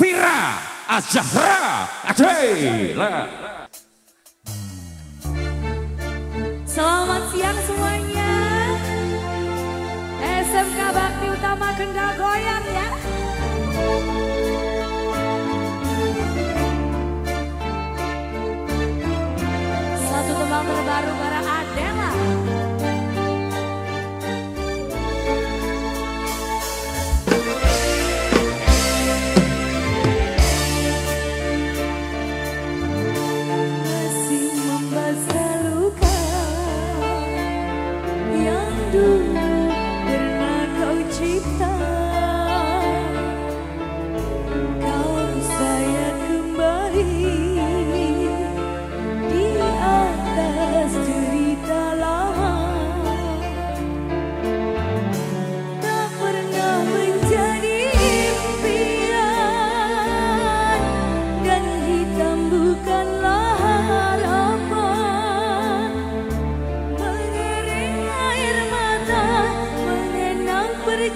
Vira Azahra Adela. Selamat siang semuanya. SMK Bakti Utama Kendal Goyang ya.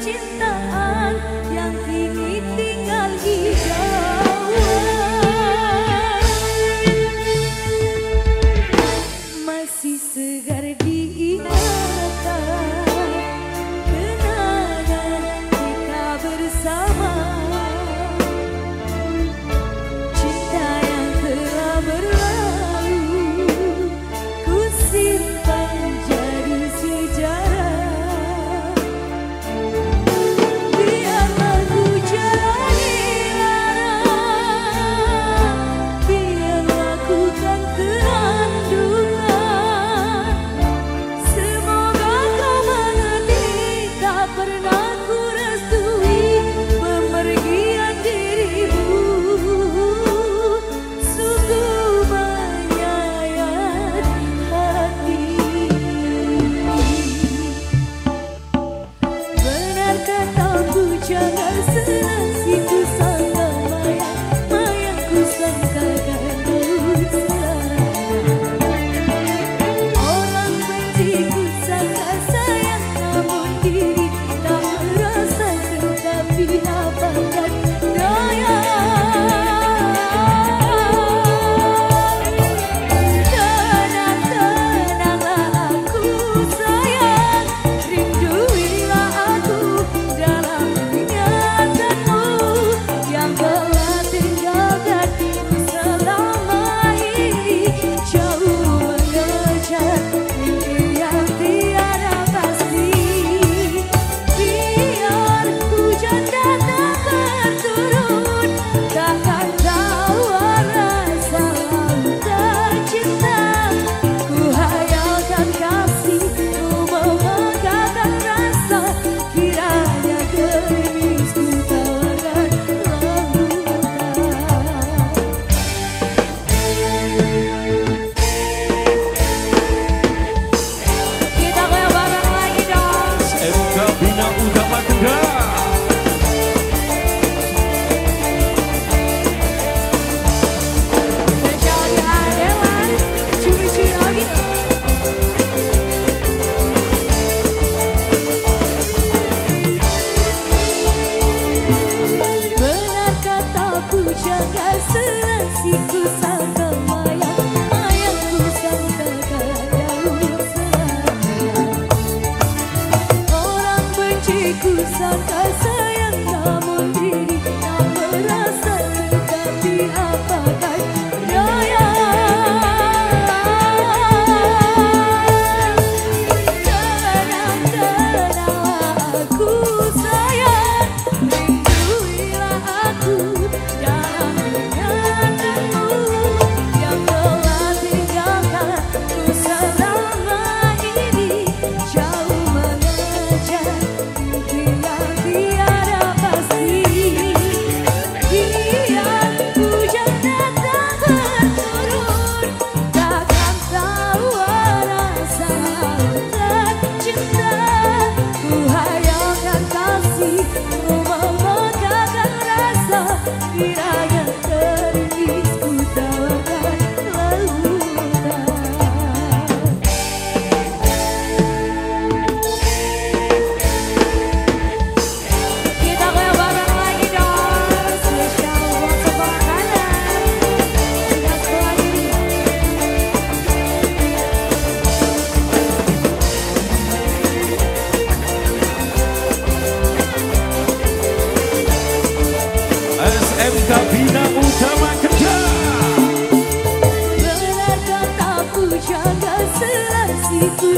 noite pujaga selasiku